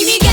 Give me